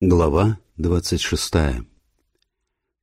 Глава 26.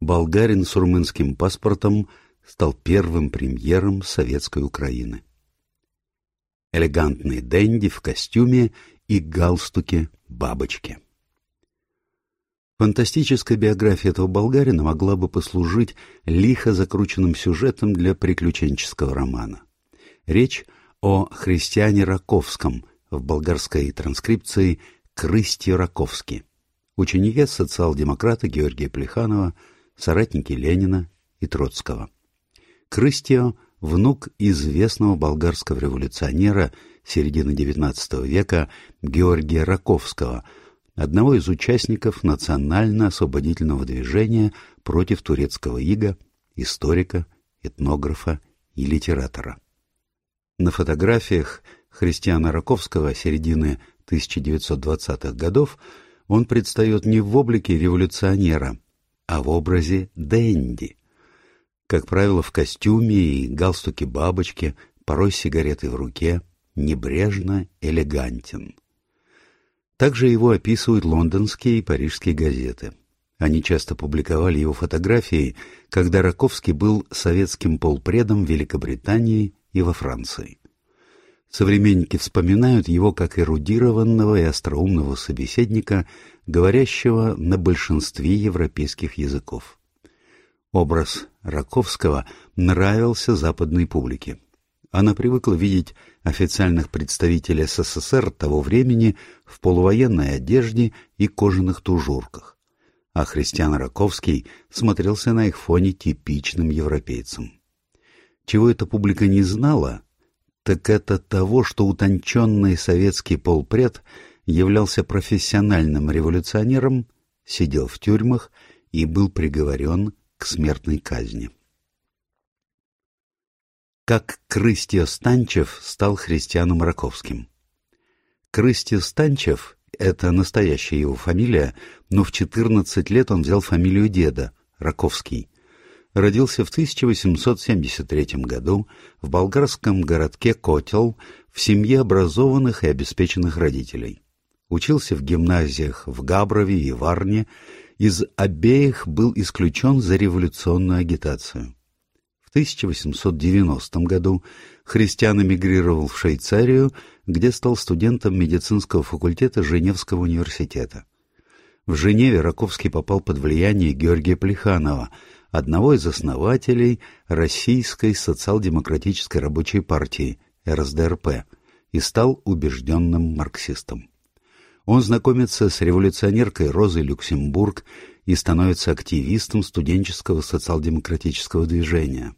Болгарин с румынским паспортом стал первым премьером советской Украины. Элегантный денди в костюме и галстуке бабочки. Фантастическая биография этого болгарина могла бы послужить лихо закрученным сюжетом для приключенческого романа. Речь о христиане Раковском в болгарской транскрипции «Крысти Раковский» ученике социал-демократа Георгия Плеханова, соратники Ленина и Троцкого. Крыстио – внук известного болгарского революционера середины XIX века Георгия Раковского, одного из участников национально-освободительного движения против турецкого ига, историка, этнографа и литератора. На фотографиях Христиана Раковского середины 1920-х годов он предстает не в облике революционера, а в образе Дэнди. Как правило, в костюме и галстуке бабочки, порой сигаретой в руке, небрежно элегантен. Также его описывают лондонские и парижские газеты. Они часто публиковали его фотографии, когда Раковский был советским полпредом в Великобритании и во Франции. Современники вспоминают его как эрудированного и остроумного собеседника, говорящего на большинстве европейских языков. Образ Раковского нравился западной публике. Она привыкла видеть официальных представителей СССР того времени в полувоенной одежде и кожаных тужурках, а Христиан Раковский смотрелся на их фоне типичным европейцем. Чего эта публика не знала, так это того, что утонченный советский полпред являлся профессиональным революционером, сидел в тюрьмах и был приговорен к смертной казни. Как Крыстья Станчев стал христианом Раковским. Крыстья Станчев — это настоящая его фамилия, но в 14 лет он взял фамилию деда, Раковский, родился в 1873 году в болгарском городке Котел в семье образованных и обеспеченных родителей. Учился в гимназиях в Габрове и Варне, из обеих был исключен за революционную агитацию. В 1890 году христиан эмигрировал в Швейцарию, где стал студентом медицинского факультета Женевского университета. В Женеве Раковский попал под влияние Георгия Плеханова – одного из основателей Российской социал-демократической рабочей партии РСДРП и стал убежденным марксистом. Он знакомится с революционеркой Розой Люксембург и становится активистом студенческого социал-демократического движения.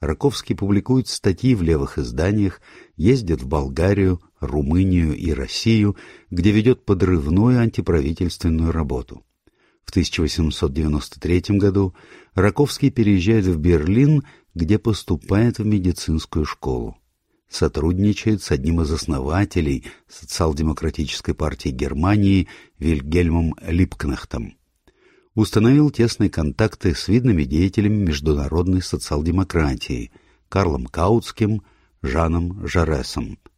Раковский публикует статьи в левых изданиях, ездит в Болгарию, Румынию и Россию, где ведет подрывную антиправительственную работу. В 1893 году Раковский переезжает в Берлин, где поступает в медицинскую школу. Сотрудничает с одним из основателей социал-демократической партии Германии Вильгельмом Липкнехтом. Установил тесные контакты с видными деятелями международной социал-демократии Карлом Каутским, Жаном Жаресом –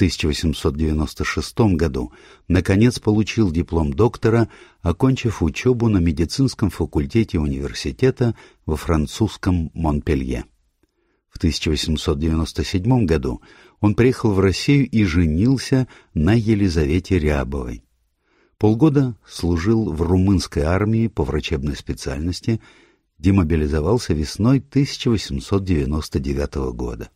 1896 году наконец получил диплом доктора, окончив учебу на медицинском факультете университета во французском Монпелье. В 1897 году он приехал в Россию и женился на Елизавете Рябовой. Полгода служил в румынской армии по врачебной специальности, демобилизовался весной 1899 года.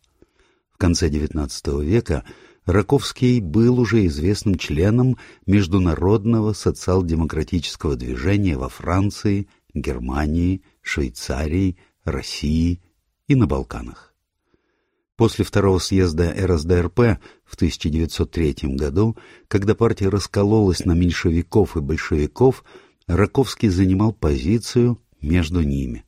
В конце XIX века Раковский был уже известным членом международного социал-демократического движения во Франции, Германии, Швейцарии, России и на Балканах. После второго съезда РСДРП в 1903 году, когда партия раскололась на меньшевиков и большевиков, Раковский занимал позицию между ними.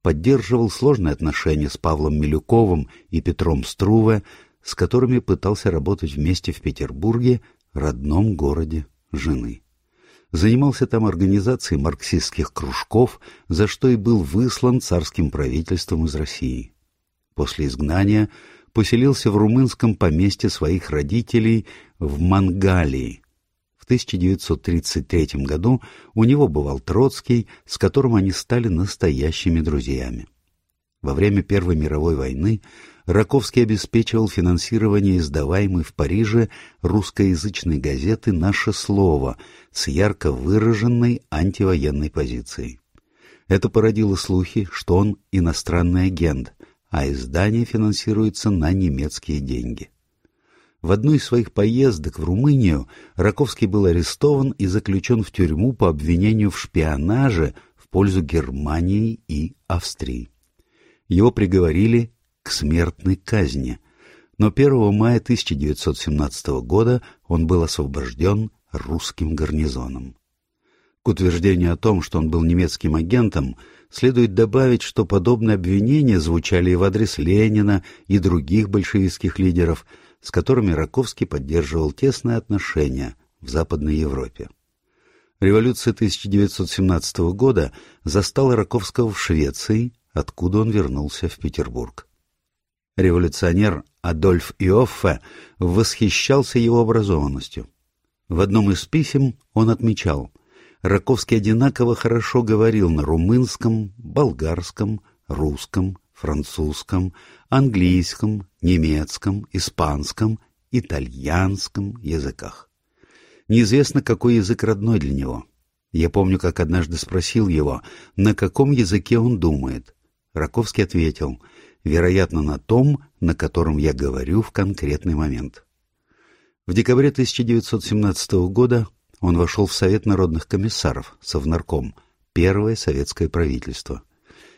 Поддерживал сложные отношения с Павлом Милюковым и Петром Струве, с которыми пытался работать вместе в Петербурге, родном городе жены. Занимался там организацией марксистских кружков, за что и был выслан царским правительством из России. После изгнания поселился в румынском поместье своих родителей в Мангалии. В 1933 году у него бывал Троцкий, с которым они стали настоящими друзьями. Во время Первой мировой войны Раковский обеспечивал финансирование издаваемой в Париже русскоязычной газеты «Наше слово» с ярко выраженной антивоенной позицией. Это породило слухи, что он иностранный агент, а издание финансируется на немецкие деньги. В одну из своих поездок в Румынию Раковский был арестован и заключен в тюрьму по обвинению в шпионаже в пользу Германии и Австрии. Его приговорили к смертной казни, но 1 мая 1917 года он был освобожден русским гарнизоном. К утверждению о том, что он был немецким агентом, следует добавить, что подобные обвинения звучали и в адрес Ленина и других большевистских лидеров, с которыми Раковский поддерживал тесные отношения в Западной Европе. Революция 1917 года застала Раковского в Швеции, откуда он вернулся в Петербург. Революционер Адольф Иоффе восхищался его образованностью. В одном из писем он отмечал, Раковский одинаково хорошо говорил на румынском, болгарском, русском, французском, английском, немецком, испанском, итальянском языках. Неизвестно, какой язык родной для него. Я помню, как однажды спросил его, на каком языке он думает. Раковский ответил, вероятно, на том, на котором я говорю в конкретный момент. В декабре 1917 года он вошел в Совет народных комиссаров, Совнарком, первое советское правительство.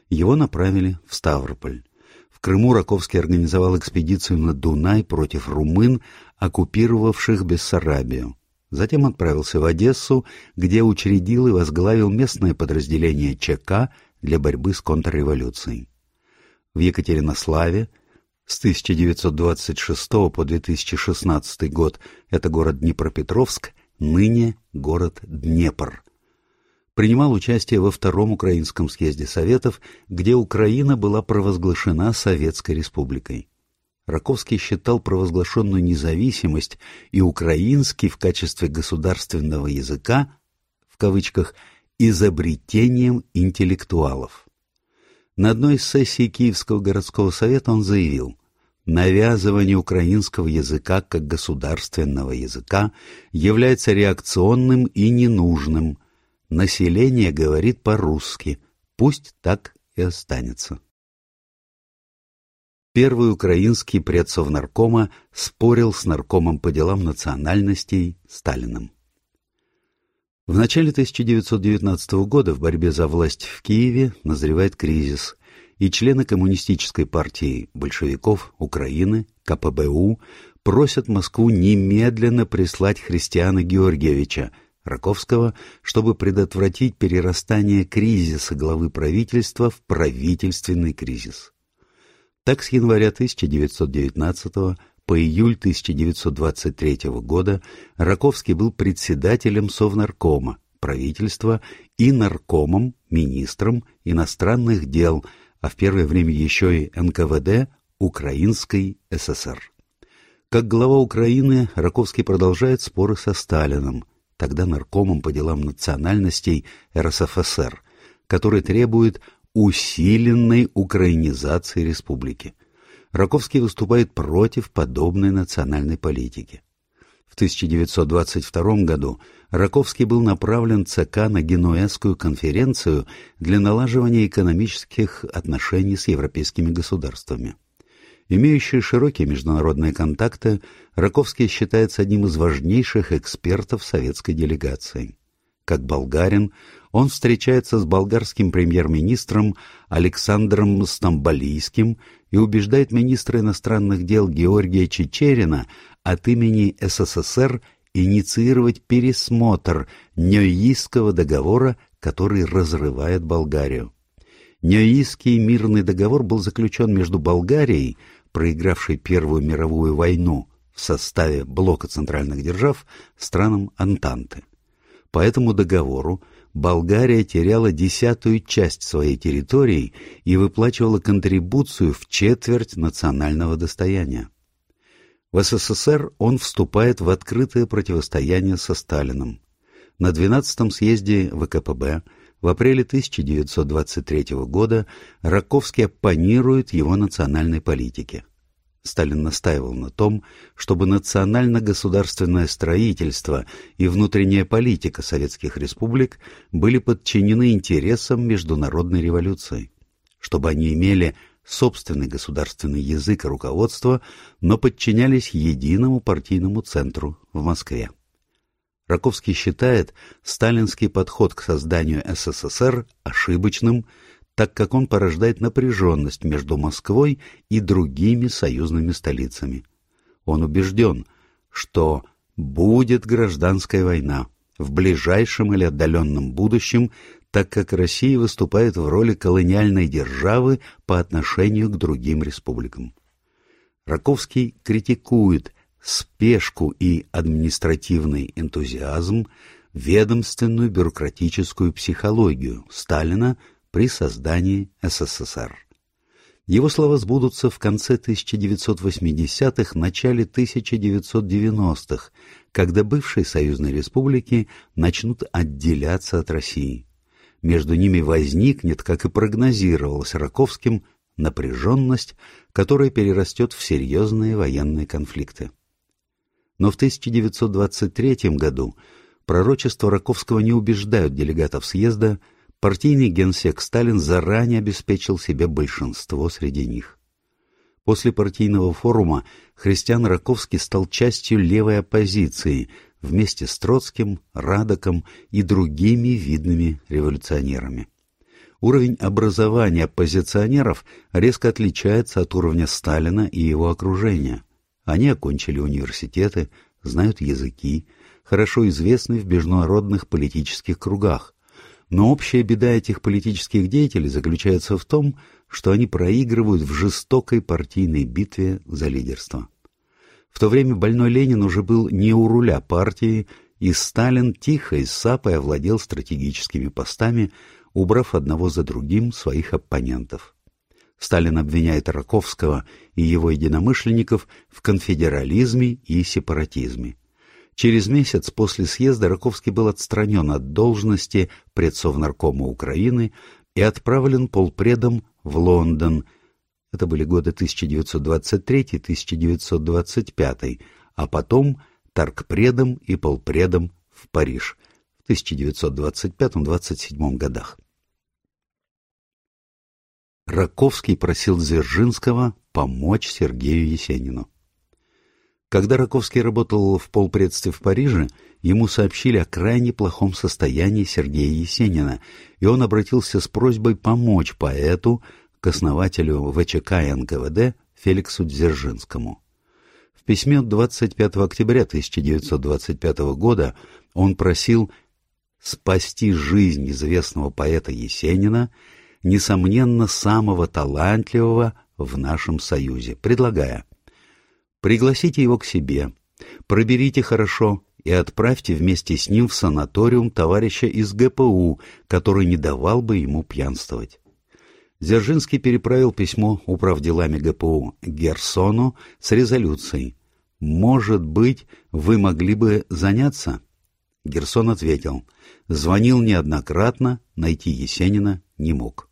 Его направили в Ставрополь. В Крыму Раковский организовал экспедицию на Дунай против румын, оккупировавших Бессарабию. Затем отправился в Одессу, где учредил и возглавил местное подразделение ЧК для борьбы с контрреволюцией. В Екатеринославе с 1926 по 2016 год это город Днепропетровск, ныне город Днепр. Принимал участие во Втором Украинском съезде Советов, где Украина была провозглашена Советской Республикой. Раковский считал провозглашенную независимость и украинский в качестве государственного языка, в кавычках, изобретением интеллектуалов. На одной из сессий Киевского городского совета он заявил, навязывание украинского языка как государственного языка является реакционным и ненужным. Население говорит по-русски, пусть так и останется. Первый украинский предсовнаркома спорил с наркомом по делам национальностей Сталиным. В начале 1919 года в борьбе за власть в Киеве назревает кризис, и члены Коммунистической партии большевиков Украины, КПБУ, просят Москву немедленно прислать Христиана Георгиевича Раковского, чтобы предотвратить перерастание кризиса главы правительства в правительственный кризис. Так, с января 1919 по июль 1923 года Раковский был председателем Совнаркома, правительства и наркомом, министром иностранных дел – а в первое время еще и НКВД Украинской ССР. Как глава Украины, Раковский продолжает споры со Сталином, тогда наркомом по делам национальностей РСФСР, который требует усиленной украинизации республики. Раковский выступает против подобной национальной политики. В 1922 году Раковский был направлен ЦК на Генуэзскую конференцию для налаживания экономических отношений с европейскими государствами. Имеющий широкие международные контакты, Раковский считается одним из важнейших экспертов советской делегации. Как болгарин, он встречается с болгарским премьер-министром Александром Стамбалийским и убеждает министра иностранных дел Георгия Чечерина от имени СССР инициировать пересмотр Нёйийского договора, который разрывает Болгарию. Нёйийский мирный договор был заключен между Болгарией, проигравшей Первую мировую войну в составе блока центральных держав, странам Антанты. По этому договору Болгария теряла десятую часть своей территории и выплачивала контрибуцию в четверть национального достояния. В СССР он вступает в открытое противостояние со Сталиным. На 12-м съезде ВКПБ в апреле 1923 года Раковский оппонирует его национальной политике. Сталин настаивал на том, чтобы национально-государственное строительство и внутренняя политика советских республик были подчинены интересам международной революции, чтобы они имели собственный государственный язык и руководство, но подчинялись единому партийному центру в Москве. Раковский считает сталинский подход к созданию СССР ошибочным, так как он порождает напряженность между Москвой и другими союзными столицами. Он убежден, что будет гражданская война в ближайшем или отдаленном будущем, так как Россия выступает в роли колониальной державы по отношению к другим республикам. Раковский критикует спешку и административный энтузиазм, ведомственную бюрократическую психологию Сталина при создании СССР. Его слова сбудутся в конце 1980-х, начале 1990-х, когда бывшие союзные республики начнут отделяться от России. Между ними возникнет, как и прогнозировалось Раковским, напряженность, которая перерастет в серьезные военные конфликты. Но в 1923 году пророчества Раковского не убеждают делегатов съезда, партийный генсек Сталин заранее обеспечил себе большинство среди них. После партийного форума Христиан Раковский стал частью левой оппозиции вместе с Троцким, Радоком и другими видными революционерами. Уровень образования оппозиционеров резко отличается от уровня Сталина и его окружения – они окончили университеты, знают языки, хорошо известны в международных политических кругах. Но общая беда этих политических деятелей заключается в том, что они проигрывают в жестокой партийной битве за лидерство. В то время больной Ленин уже был не у руля партии, и Сталин тихо и сапой овладел стратегическими постами, убрав одного за другим своих оппонентов. Сталин обвиняет Раковского и его единомышленников в конфедерализме и сепаратизме. Через месяц после съезда Раковский был отстранен от должности предсовнаркома Украины и отправлен полпредом в Лондон. Это были годы 1923-1925, а потом торгпредом и полпредом в Париж в 1925-27 годах. Раковский просил Дзержинского помочь Сергею Есенину. Когда Раковский работал в полпредстве в Париже, ему сообщили о крайне плохом состоянии Сергея Есенина, и он обратился с просьбой помочь поэту к основателю ВЧК НКВД Феликсу Дзержинскому. В письме 25 октября 1925 года он просил спасти жизнь известного поэта Есенина несомненно, самого талантливого в нашем Союзе, предлагая «Пригласите его к себе, проберите хорошо и отправьте вместе с ним в санаториум товарища из ГПУ, который не давал бы ему пьянствовать». Дзержинский переправил письмо управделами ГПУ Герсону с резолюцией «Может быть, вы могли бы заняться?» Герсон ответил «Звонил неоднократно, найти Есенина не мог».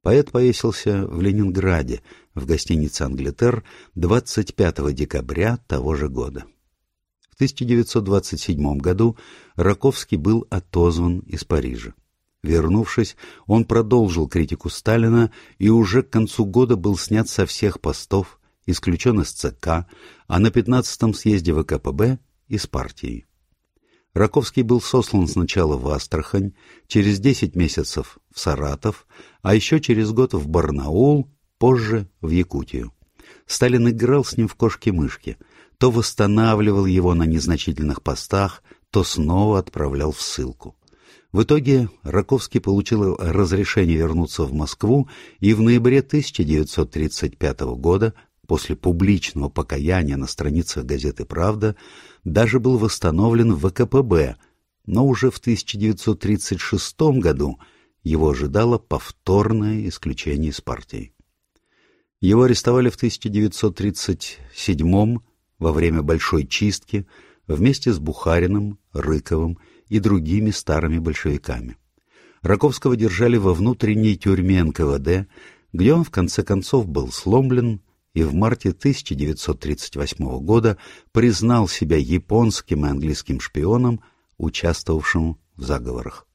Поэт повесился в Ленинграде, в гостинице «Англитер» 25 декабря того же года. В 1927 году Раковский был отозван из Парижа. Вернувшись, он продолжил критику Сталина и уже к концу года был снят со всех постов, исключен из ЦК, а на 15-м съезде ВКПБ – из партии. Раковский был сослан сначала в Астрахань, через 10 месяцев в Саратов, а еще через год в Барнаул, позже в Якутию. Сталин играл с ним в кошки-мышки, то восстанавливал его на незначительных постах, то снова отправлял в ссылку. В итоге Раковский получил разрешение вернуться в Москву и в ноябре 1935 года, после публичного покаяния на страницах газеты «Правда», даже был восстановлен в ВКПБ, но уже в 1936 году его ожидало повторное исключение из партии. Его арестовали в 1937 во время Большой чистки вместе с Бухариным, Рыковым и другими старыми большевиками. Раковского держали во внутренней тюрьме НКВД, где он в конце концов был сломлен и в марте 1938 года признал себя японским и английским шпионом, участвовавшим в заговорах.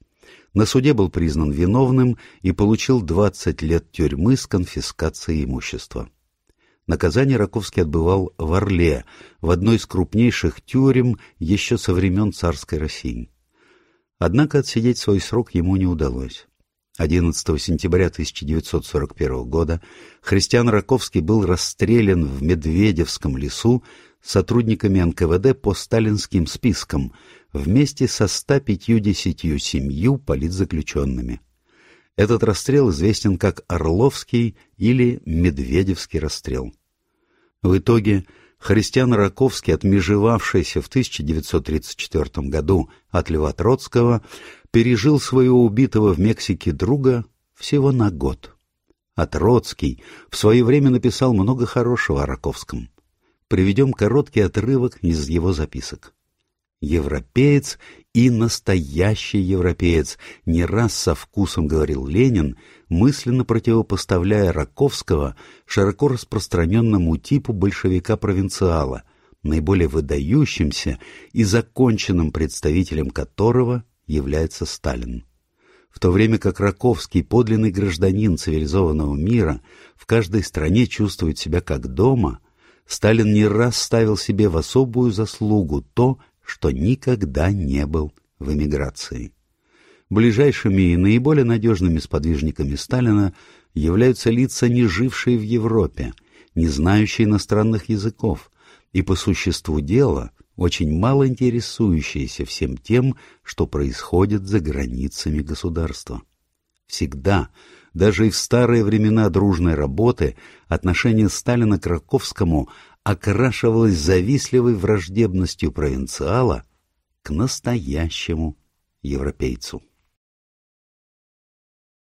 На суде был признан виновным и получил 20 лет тюрьмы с конфискацией имущества. Наказание Раковский отбывал в Орле, в одной из крупнейших тюрем еще со времен царской России. Однако отсидеть свой срок ему не удалось. 11 сентября 1941 года Христиан Раковский был расстрелян в Медведевском лесу сотрудниками НКВД по сталинским спискам вместе со 157 политзаключенными. Этот расстрел известен как Орловский или Медведевский расстрел. В итоге Христиан Раковский, отмежевавшийся в 1934 году от Льва Троцкого, пережил своего убитого в Мексике друга всего на год. А Троцкий в свое время написал много хорошего о Раковском. Приведем короткий отрывок из его записок. Европеец и настоящий европеец, не раз со вкусом говорил Ленин, мысленно противопоставляя Раковского широко распространенному типу большевика-провинциала, наиболее выдающимся и законченным представителем которого является Сталин. В то время как Раковский, подлинный гражданин цивилизованного мира, в каждой стране чувствует себя как дома, Сталин не раз ставил себе в особую заслугу то, что никогда не был в эмиграции. Ближайшими и наиболее надежными сподвижниками Сталина являются лица, не жившие в Европе, не знающие иностранных языков и по существу дела очень мало интересующиеся всем тем, что происходит за границами государства. Всегда, даже и в старые времена дружной работы, отношение Сталина к Раковскому окрашивалось завистливой враждебностью провинциала к настоящему европейцу.